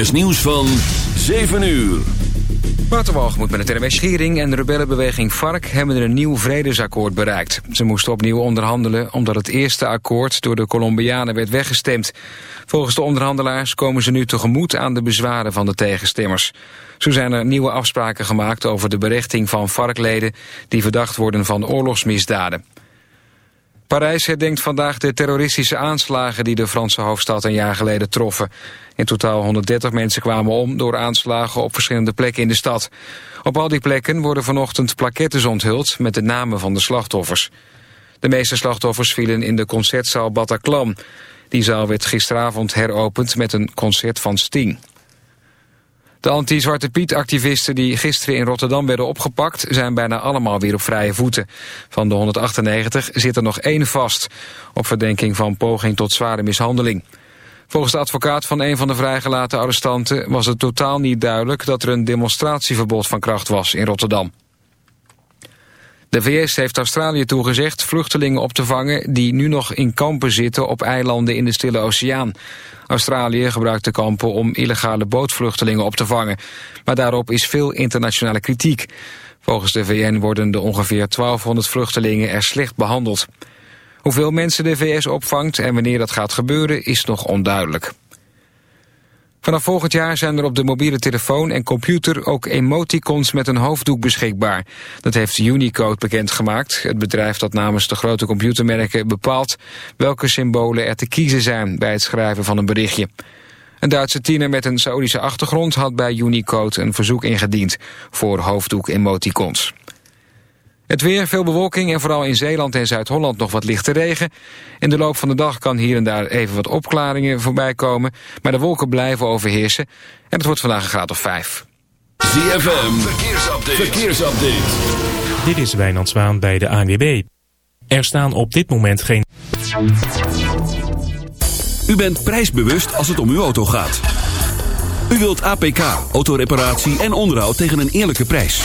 is nieuws van 7 uur. moet met het NWS-regering en de rebellenbeweging FARC hebben een nieuw vredesakkoord bereikt. Ze moesten opnieuw onderhandelen omdat het eerste akkoord door de Colombianen werd weggestemd. Volgens de onderhandelaars komen ze nu tegemoet aan de bezwaren van de tegenstemmers. Zo zijn er nieuwe afspraken gemaakt over de berechting van FARC-leden die verdacht worden van oorlogsmisdaden. Parijs herdenkt vandaag de terroristische aanslagen die de Franse hoofdstad een jaar geleden troffen. In totaal 130 mensen kwamen om door aanslagen op verschillende plekken in de stad. Op al die plekken worden vanochtend plaquettes onthuld met de namen van de slachtoffers. De meeste slachtoffers vielen in de concertzaal Bataclan. Die zaal werd gisteravond heropend met een concert van Sting. De anti-Zwarte Piet-activisten die gisteren in Rotterdam werden opgepakt... zijn bijna allemaal weer op vrije voeten. Van de 198 zit er nog één vast... op verdenking van poging tot zware mishandeling. Volgens de advocaat van een van de vrijgelaten arrestanten... was het totaal niet duidelijk dat er een demonstratieverbod van kracht was in Rotterdam. De VS heeft Australië toegezegd vluchtelingen op te vangen... die nu nog in kampen zitten op eilanden in de Stille Oceaan. Australië gebruikt de kampen om illegale bootvluchtelingen op te vangen. Maar daarop is veel internationale kritiek. Volgens de VN worden de ongeveer 1200 vluchtelingen er slecht behandeld. Hoeveel mensen de VS opvangt en wanneer dat gaat gebeuren is nog onduidelijk. Vanaf volgend jaar zijn er op de mobiele telefoon en computer ook emoticons met een hoofddoek beschikbaar. Dat heeft Unicode bekendgemaakt, het bedrijf dat namens de grote computermerken bepaalt welke symbolen er te kiezen zijn bij het schrijven van een berichtje. Een Duitse tiener met een Saoedische achtergrond had bij Unicode een verzoek ingediend voor hoofddoek emoticons. Het weer, veel bewolking en vooral in Zeeland en Zuid-Holland nog wat lichte regen. In de loop van de dag kan hier en daar even wat opklaringen voorbij komen. Maar de wolken blijven overheersen. En het wordt vandaag een graad of 5. ZFM, verkeersupdate. verkeersupdate. Dit is Wijnand Zwaan bij de ANWB. Er staan op dit moment geen... U bent prijsbewust als het om uw auto gaat. U wilt APK, autoreparatie en onderhoud tegen een eerlijke prijs.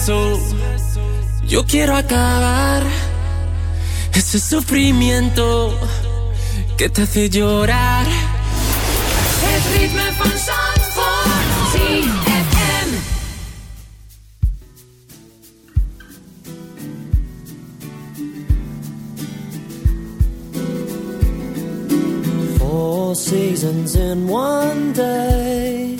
beso yo quiero acabar ese sufrimiento que te hace llorar. Het ritme van Zandvoort. Seasons in one day,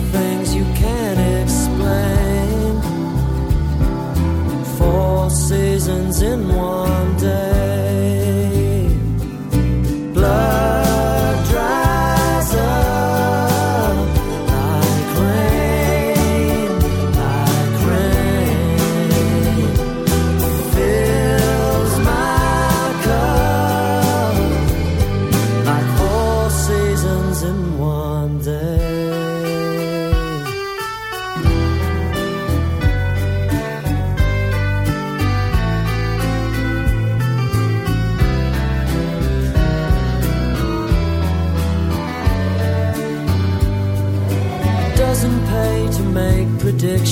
seasons in one day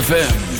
ZFM.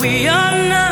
we are not.